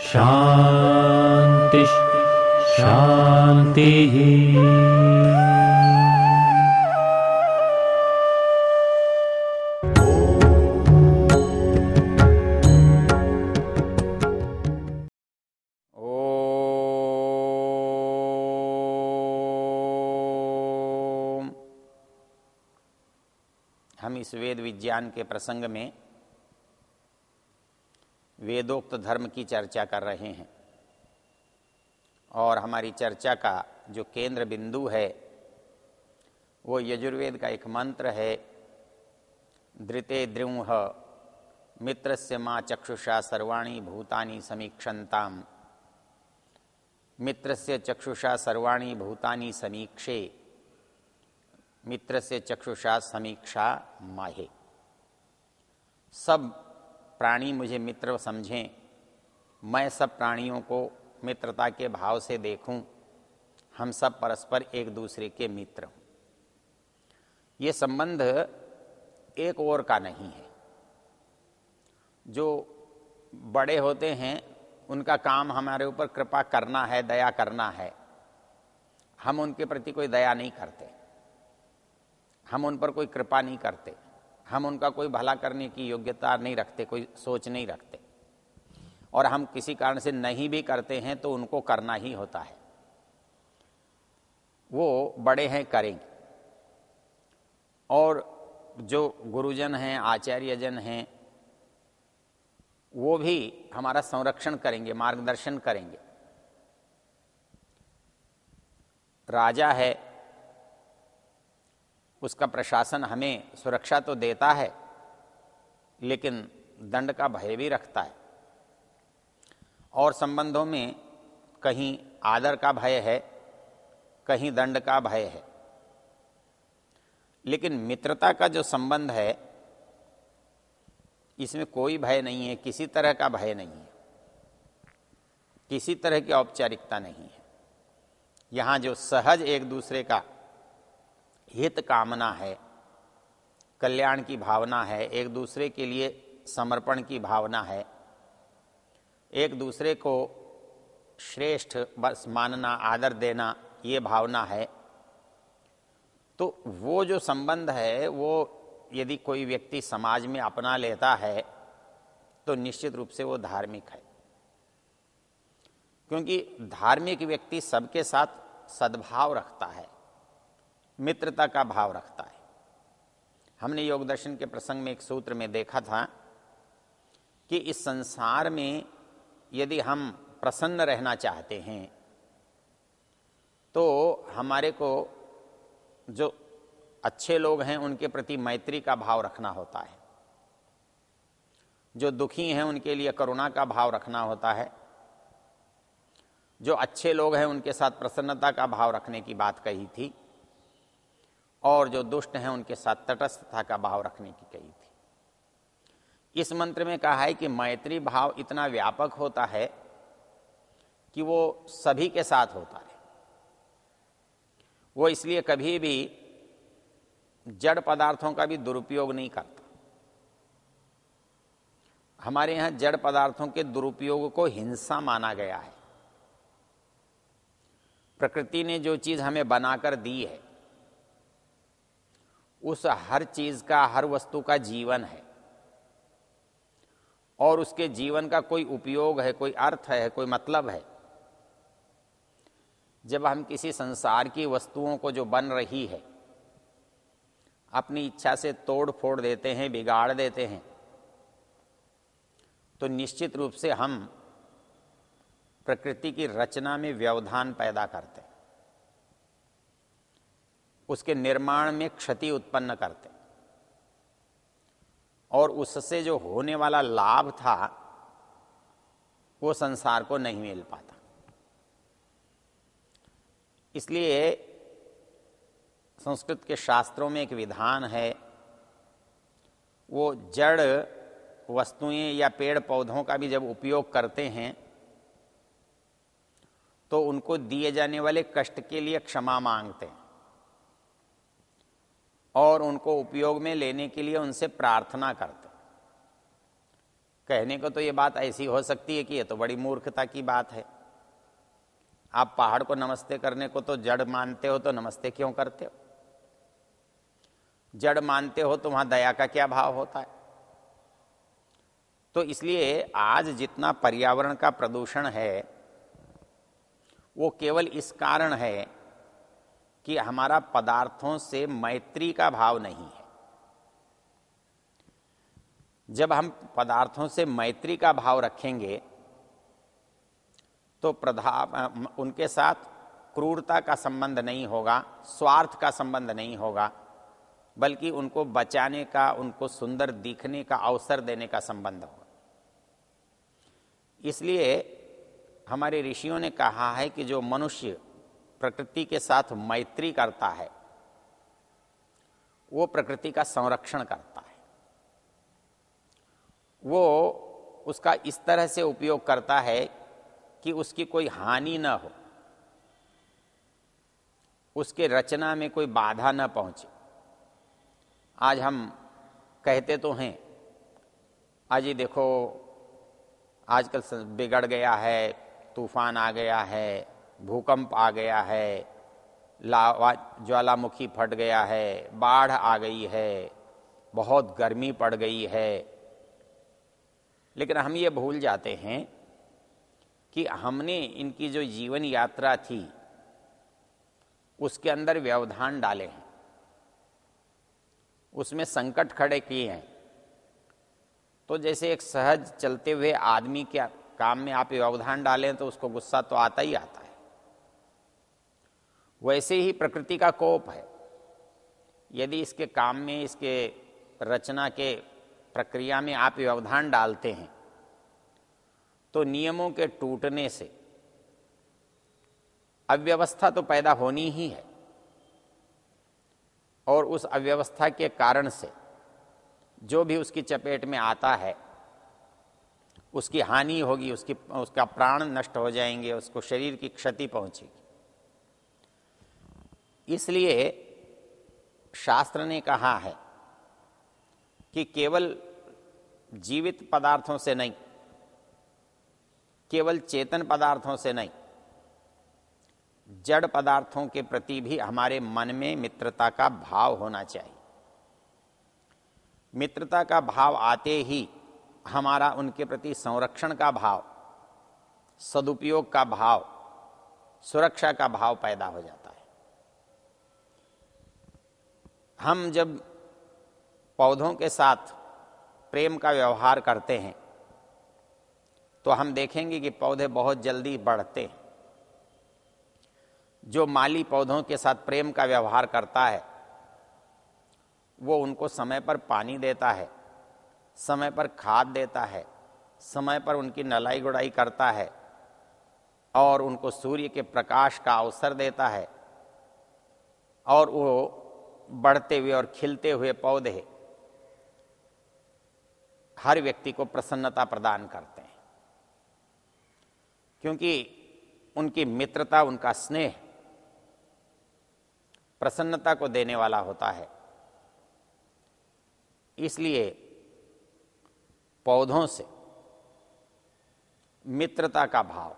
शांति शांति। ओम। हम इस वेद विज्ञान के प्रसंग में वेदोक्त धर्म की चर्चा कर रहे हैं। और हमारी चर्चा का जो केंद्र बिंदु है, वो यजुर्वेद का एक मंत्र है, धृते द्रुह मित्र से माँ चक्षुषा सर्वाणी भूतानि मित्र से चक्षुषा सर्वाणी भूतानी समीक्षे मित्र से चक्षुषा समीक्षा माहे। सब प्राणी मुझे मित्र समझें। मैं सब प्राणियों को मित्रता के भाव से देखूँ। हम सब परस्पर एक दूसरे के मित्र हूँ। ये संबंध एक और का नहीं है। जो बड़े होते हैं, उनका काम हमारे ऊपर कृपा करना है, दया करना है। हम उनके प्रति कोई दया नहीं करते। हम उन पर कोई कृपा नहीं करते। हम उनका कोई भला करने की योग्यता नहीं रखते, कोई सोच नहीं रखते। और हम किसी कारण से नहीं भी करते हैं तो उनको करना ही होता है। वो बड़े हैं, करेंगे। और जो गुरुजन हैं, आचार्यजन हैं, वो भी हमारा संरक्षण करेंगे, मार्गदर्शन करेंगे। राजा है उसका प्रशासन हमें सुरक्षा तो देता है, लेकिन दंड का भय भी रखता है। और संबंधों में कहीं आदर का भय है, कहीं दंड का भय है। लेकिन मित्रता का जो संबंध है, इसमें कोई भय नहीं है, किसी तरह का भय नहीं है। किसी तरह की औपचारिकता नहीं है। यहाँ जो सहज एक दूसरे का हित कामना है, कल्याण की भावना है, एक दूसरे के लिए समर्पण की भावना है। एक दूसरे को श्रेष्ठ बस मानना, आदर देना, ये भावना है। तो वो जो संबंध है, वो यदि कोई व्यक्ति समाज में अपना लेता है तो निश्चित रूप से वो धार्मिक है। क्योंकि धार्मिक व्यक्ति सबके साथ सद्भाव रखता है। मित्रता का भाव रखता है। हमने योग दर्शन के प्रसंग में एक सूत्र में देखा था कि इस संसार में यदि हम प्रसन्न रहना चाहते हैं तो हमारे को जो अच्छे लोग हैं, उनके प्रति मैत्री का भाव रखना होता है। जो दुखी हैं, उनके लिए करुणा का भाव रखना होता है। जो अच्छे लोग हैं, उनके साथ प्रसन्नता का भाव रखने की बात कही थी। और जो दुष्ट हैं उनके साथ तटस्थता का भाव रखने की कही थी। इस मंत्र में कहा है कि मैत्री भाव इतना व्यापक होता है कि वो सभी के साथ होता है। वो इसलिए कभी भी जड़ पदार्थों का भी दुरुपयोग नहीं करता। हमारे यहाँ जड़ पदार्थों के दुरुपयोग को हिंसा माना गया है। प्रकृति ने जो चीज़ हमें बनाकर दी है उस हर चीज़ का, हर वस्तु का जीवन है। और उसके जीवन का कोई उपयोग है, कोई अर्थ है, कोई मतलब है। जब हम किसी संसार की वस्तुओं को जो बन रही है, अपनी इच्छा से तोड़ फोड़ देते हैं, बिगाड़ देते हैं तो निश्चित रूप से हम प्रकृति की रचना में व्यवधान पैदा करते हैं। उसके निर्माण में क्षति उत्पन्न करते। और उससे जो होने वाला लाभ था, वो संसार को नहीं मिल पाता। इसलिए संस्कृत के शास्त्रों में एक विधान है, वो जड़ वस्तुएँ या पेड़ पौधों का भी जब उपयोग करते हैं तो उनको दिए जाने वाले कष्ट के लिए क्षमा मांगते हैं। और उनको उपयोग में लेने के लिए उनसे प्रार्थना करते। कहने को तो ये बात ऐसी हो सकती है कि ये तो बड़ी मूर्खता की बात है। आप पहाड़ को नमस्ते करने को तो जड़ मानते हो तो नमस्ते क्यों करते हो? जड़ मानते हो तो वहाँ दया का क्या भाव होता है? तो इसलिए आज जितना पर्यावरण का प्रदूषण है, वो केवल इस कारण है कि हमारा पदार्थों से मैत्री का भाव नहीं है। जब हम पदार्थों से मैत्री का भाव रखेंगे तो प्रधा उनके साथ क्रूरता का संबंध नहीं होगा, स्वार्थ का संबंध नहीं होगा, बल्कि उनको बचाने का, उनको सुंदर दिखने का, अवसर देने का संबंध होगा। इसलिए हमारे ऋषियों ने कहा है कि जो मनुष्य प्रकृति के साथ मैत्री करता है, वो प्रकृति का संरक्षण करता है। वो उसका इस तरह से उपयोग करता है कि उसकी कोई हानि न हो, उसके रचना में कोई बाधा न पहुँचे। आज हम कहते तो हैं, आज ये देखो, आजकल बिगड़ गया है, तूफ़ान आ गया है भूकंप आ गया है, लावा, ज्वालामुखी फट गया है, बाढ़ आ गई है, बहुत गर्मी पड़ गई है। लेकिन हम ये भूल जाते हैं कि हमने इनकी जो जीवन यात्रा थी, उसके अंदर व्यवधान डाले हैं। उसमें संकट खड़े किए हैं। तो जैसे एक सहज चलते हुए आदमी के काम में आप व्यवधान डालें तो उसको गुस्सा तो आता ही आता है। वैसे ही प्रकृति का कोप है। यदि इसके काम में, इसके रचना के प्रक्रिया में आप व्यवधान डालते हैं तो नियमों के टूटने से अव्यवस्था तो पैदा होनी ही है। और उस अव्यवस्था के कारण से जो भी उसकी चपेट में आता है, उसकी हानि होगी, उसकी, उसका प्राण नष्ट हो जाएँगे, उसको शरीर की क्षति पहुंचेगी। इसलिए शास्त्र ने कहा है कि केवल जीवित पदार्थों से नहीं, केवल चेतन पदार्थों से नहीं, जड़ पदार्थों के प्रति भी हमारे मन में मित्रता का भाव होना चाहिए। मित्रता का भाव आते ही हमारा उनके प्रति संरक्षण का भाव, सदुपयोग का भाव, सुरक्षा का भाव पैदा हो जाता है। हम जब पौधों के साथ प्रेम का व्यवहार करते हैं तो हम देखेंगे कि पौधे बहुत जल्दी बढ़ते हैं। जो माली पौधों के साथ प्रेम का व्यवहार करता है, वो उनको समय पर पानी देता है, समय पर खाद देता है, समय पर उनकी नलाई गुड़ाई करता है और उनको सूर्य के प्रकाश का अवसर देता है और वो बढ़ते हुए और खिलते हुए पौधे हर व्यक्ति को प्रसन्नता प्रदान करते हैं। क्योंकि उनकी मित्रता, उनका स्नेह प्रसन्नता को देने वाला होता है। इसलिए पौधों से मित्रता का भाव,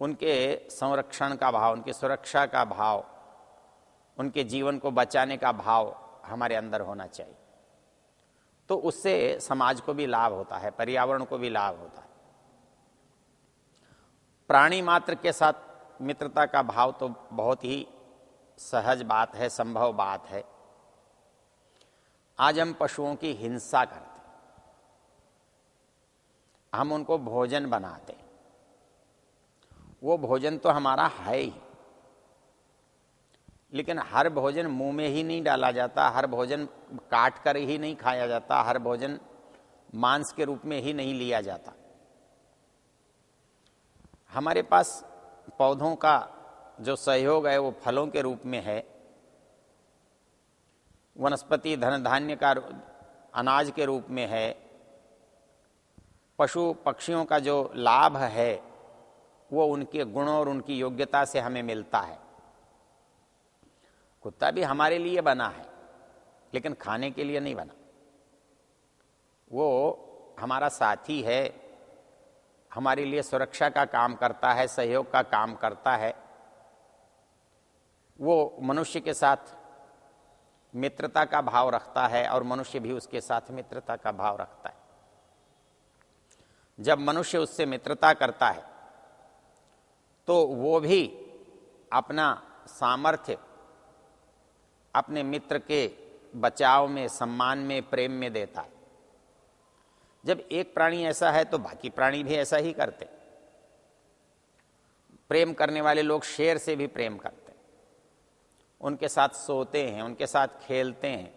उनके संरक्षण का भाव, उनकी सुरक्षा का भाव उनके जीवन को बचाने का भाव हमारे अंदर होना चाहिए। तो उससे समाज को भी लाभ होता है, पर्यावरण को भी लाभ होता है। प्राणी मात्र के साथ मित्रता का भाव तो बहुत ही सहज बात है, संभव बात है। आज हम पशुओं की हिंसा करते हम उनको भोजन बनाते वो भोजन तो हमारा है ही। लेकिन हर भोजन मुँह में ही नहीं डाला जाता, हर भोजन काट कर ही नहीं खाया जाता, हर भोजन मांस के रूप में ही नहीं लिया जाता। हमारे पास पौधों का जो सहयोग है, वो फलों के रूप में है। वनस्पति धन धान्य का अनाज के रूप में है। पशु पक्षियों का जो लाभ है, वो उनके गुणों और उनकी योग्यता से हमें मिलता है। कुत्ता भी हमारे लिए बना है, लेकिन खाने के लिए नहीं बना। वो हमारा साथी है, हमारे लिए सुरक्षा का काम करता है, सहयोग का काम करता है। वो मनुष्य के साथ मित्रता का भाव रखता है और मनुष्य भी उसके साथ मित्रता का भाव रखता है। जब मनुष्य उससे मित्रता करता है तो वो भी अपना सामर्थ्य अपने मित्र के बचाव में, सम्मान में, प्रेम में देता है। जब एक प्राणी ऐसा है तो बाकी प्राणी भी ऐसा ही करते प्रेम करने वाले लोग शेर से भी प्रेम करते उनके साथ सोते हैं, उनके साथ खेलते हैं,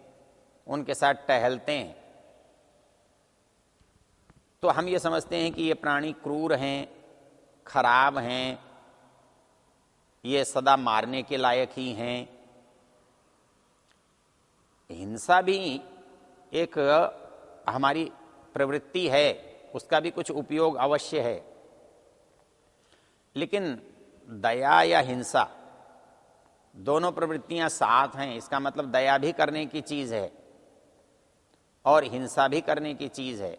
उनके साथ टहलते हैं। तो हम ये समझते हैं कि ये प्राणी क्रूर हैं, खराब हैं, ये सदा मारने के लायक ही हैं। हिंसा भी एक हमारी प्रवृत्ति है, उसका भी कुछ उपयोग अवश्य है। लेकिन दया या हिंसा, दोनों प्रवृत्तियाँ साथ हैं, इसका मतलब दया भी करने की चीज़ है और हिंसा भी करने की चीज़ है।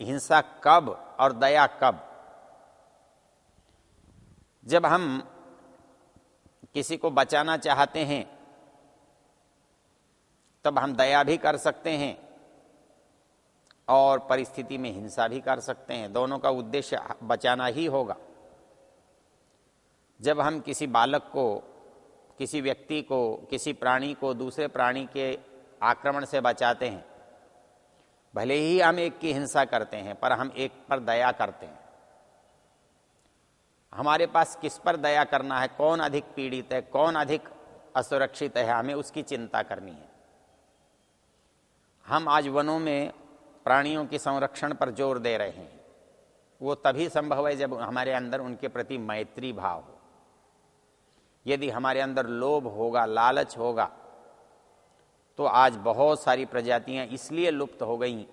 हिंसा कब और दया कब? जब हम किसी को बचाना चाहते हैं तब हम दया भी कर सकते हैं और परिस्थिति में हिंसा भी कर सकते हैं। दोनों का उद्देश्य बचाना ही होगा। जब हम किसी बालक को, किसी व्यक्ति को, किसी प्राणी को दूसरे प्राणी के आक्रमण से बचाते हैं, भले ही हम एक की हिंसा करते हैं, पर हम एक पर दया करते हैं। हमारे पास किस पर दया करना है? कौन अधिक पीड़ित है? कौन अधिक असुरक्षित है? हमें उसकी चिंता करनी है। हम आज वनों में प्राणियों के संरक्षण पर ज़ोर दे रहे हैं। वो तभी संभव है जब हमारे अंदर उनके प्रति मैत्री भाव हो। यदि हमारे अंदर लोभ होगा, लालच होगा तो आज बहुत सारी प्रजातियाँ इसलिए लुप्त हो गई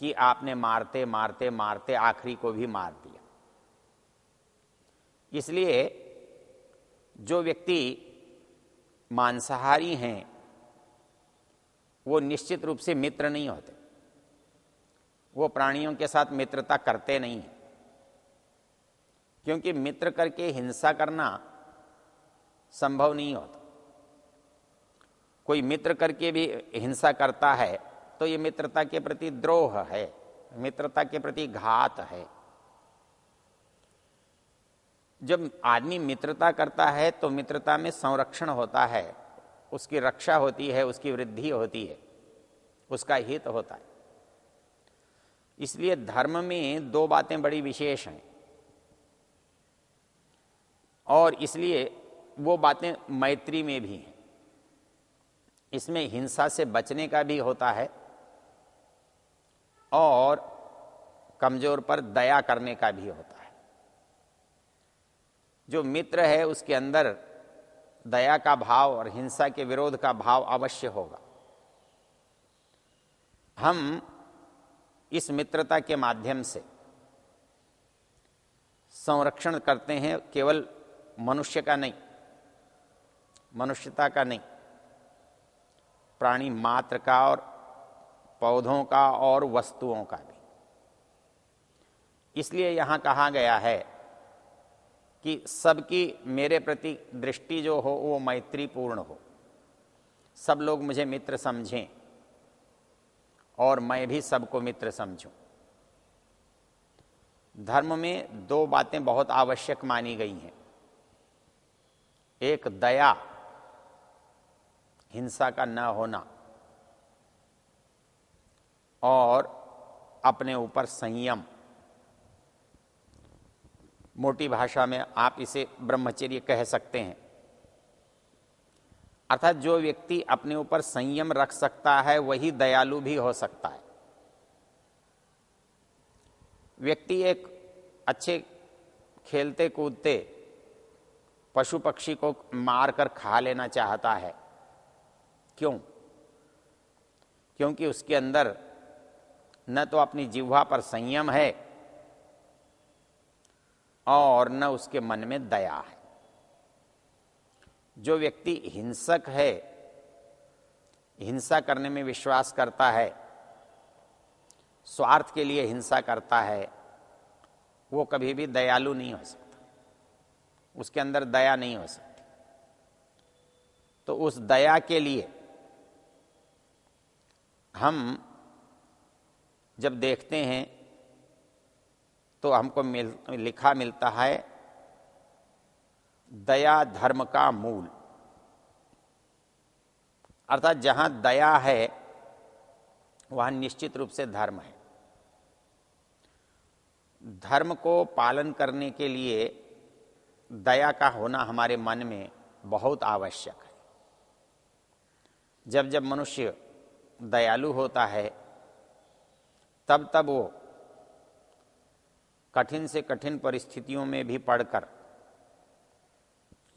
कि आपने मारते मारते मारते आखिरी को भी मार दिया। इसलिए जो व्यक्ति मांसाहारी हैं वो निश्चित रूप से मित्र नहीं होते। वो प्राणियों के साथ मित्रता करते नहीं हैं। क्योंकि मित्र करके हिंसा करना संभव नहीं होता। कोई मित्र करके भी हिंसा करता है तो ये मित्रता के प्रति द्रोह है, मित्रता के प्रति घात है। जब आदमी मित्रता करता है तो मित्रता में संरक्षण होता है। उसकी रक्षा होती है, उसकी वृद्धि होती है, उसका हित तो होता है। इसलिए धर्म में दो बातें बड़ी विशेष हैं। और इसलिए वो बातें मैत्री में भी हैं। इसमें हिंसा से बचने का भी होता है और कमज़ोर पर दया करने का भी होता है। जो मित्र है, उसके अंदर दया का भाव और हिंसा के विरोध का भाव अवश्य होगा। हम इस मित्रता के माध्यम से संरक्षण करते हैं केवल मनुष्य का नहीं, मनुष्यता का नहीं, प्राणी मात्र का और पौधों का और वस्तुओं का भी। इसलिए यहाँ कहा गया है कि सबकी मेरे प्रति दृष्टि जो हो, वो मैत्रीपूर्ण हो। सब लोग मुझे मित्र समझें और मैं भी सबको मित्र समझूं। धर्म में दो बातें बहुत आवश्यक मानी गई हैं। एक, दया। हिंसा का न होना। और अपने ऊपर संयम। मोटी भाषा में आप इसे ब्रह्मचर्य कह सकते हैं। अर्थात जो व्यक्ति अपने ऊपर संयम रख सकता है, वही दयालु भी हो सकता है। व्यक्ति एक अच्छे खेलते कूदते पशु पक्षी को मारकर खा लेना चाहता है। क्यों? क्योंकि उसके अंदर न तो अपनी जिह्वा पर संयम है और न उसके मन में दया है। जो व्यक्ति हिंसक है, हिंसा करने में विश्वास करता है, स्वार्थ के लिए हिंसा करता है, वो कभी भी दयालु नहीं हो सकता। उसके अंदर दया नहीं हो सकती। तो उस दया के लिए हम जब देखते हैं तो हमको मिल, लिखा मिलता है, दया धर्म का मूल। अर्थात जहाँ दया है, वहाँ निश्चित रूप से धर्म है। धर्म को पालन करने के लिए दया का होना हमारे मन में बहुत आवश्यक है। जब जब मनुष्य दयालु होता है, तब तब वो कठिन से कठिन परिस्थितियों में भी पढ़कर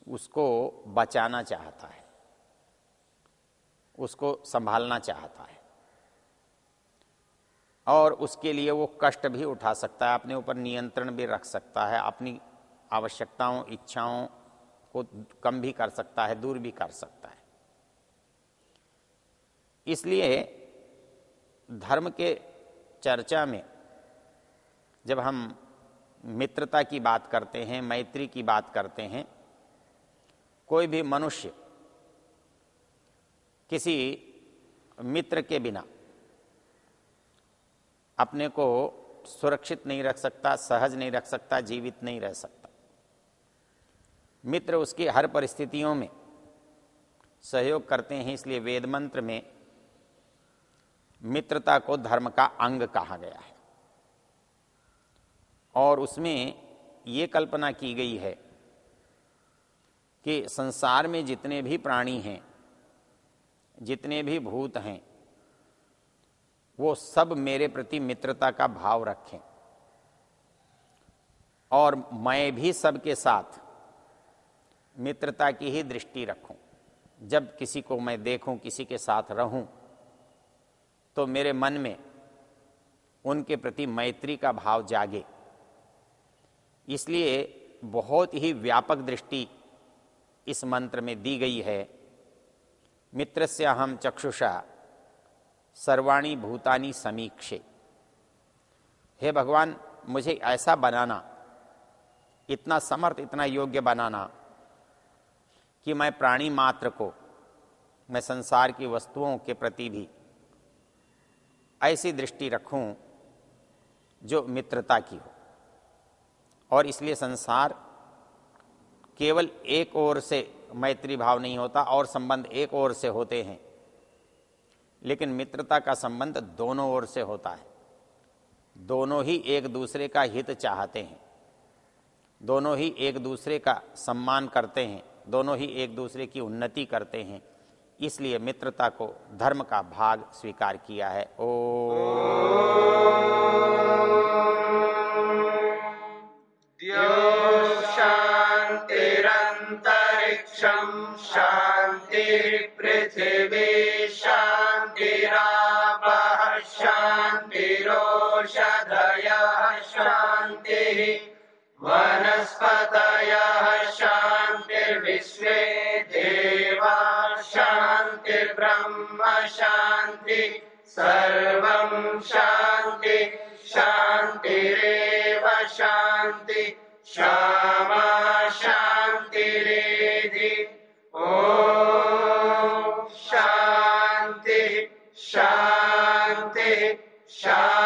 उसको बचाना चाहता है। उसको संभालना चाहता है। और उसके लिए वो कष्ट भी उठा सकता है, अपने ऊपर नियंत्रण भी रख सकता है, अपनी आवश्यकताओं, इच्छाओं को कम भी कर सकता है, दूर भी कर सकता है। इसलिए धर्म के चर्चा में जब हम मित्रता की बात करते हैं, मैत्री की बात करते हैं, कोई भी मनुष्य किसी मित्र के बिना अपने को सुरक्षित नहीं रख सकता, सहज नहीं रख सकता, जीवित नहीं रह सकता। मित्र उसकी हर परिस्थितियों में सहयोग करते हैं, इसलिए वेद मंत्र में मित्रता को धर्म का अंग कहा गया है। और उसमें ये कल्पना की गई है कि संसार में जितने भी प्राणी हैं, जितने भी भूत हैं, वो सब मेरे प्रति मित्रता का भाव रखें। और मैं भी सबके साथ मित्रता की ही दृष्टि रखूँ। जब किसी को मैं देखूँ, किसी के साथ रहूँ तो मेरे मन में उनके प्रति मैत्री का भाव जागे। इसलिए बहुत ही व्यापक दृष्टि इस मंत्र में दी गई है। मित्र से हम चक्षुषा, सर्वाणी भूतानी समीक्षे। हे भगवान, मुझे ऐसा बनाना, इतना समर्थ, इतना योग्य बनाना, कि मैं प्राणी मात्र को, मैं संसार की वस्तुओं के प्रति भी ऐसी दृष्टि रखूँ, जो मित्रता की हो। और इसलिए संसार केवल एक ओर से मैत्री भाव नहीं होता और संबंध एक ओर से होते हैं। लेकिन मित्रता का संबंध दोनों ओर से होता है। दोनों ही एक दूसरे का हित चाहते हैं। दोनों ही एक दूसरे का सम्मान करते हैं। दोनों ही एक दूसरे की उन्नति करते हैं। इसलिए मित्रता को धर्म का भाग स्वीकार किया है। ओ शांतिरंतरिक्षम शान्तिरेव शान्ति श्यामा शान्तिरेधि ओ शांति शांति शांति।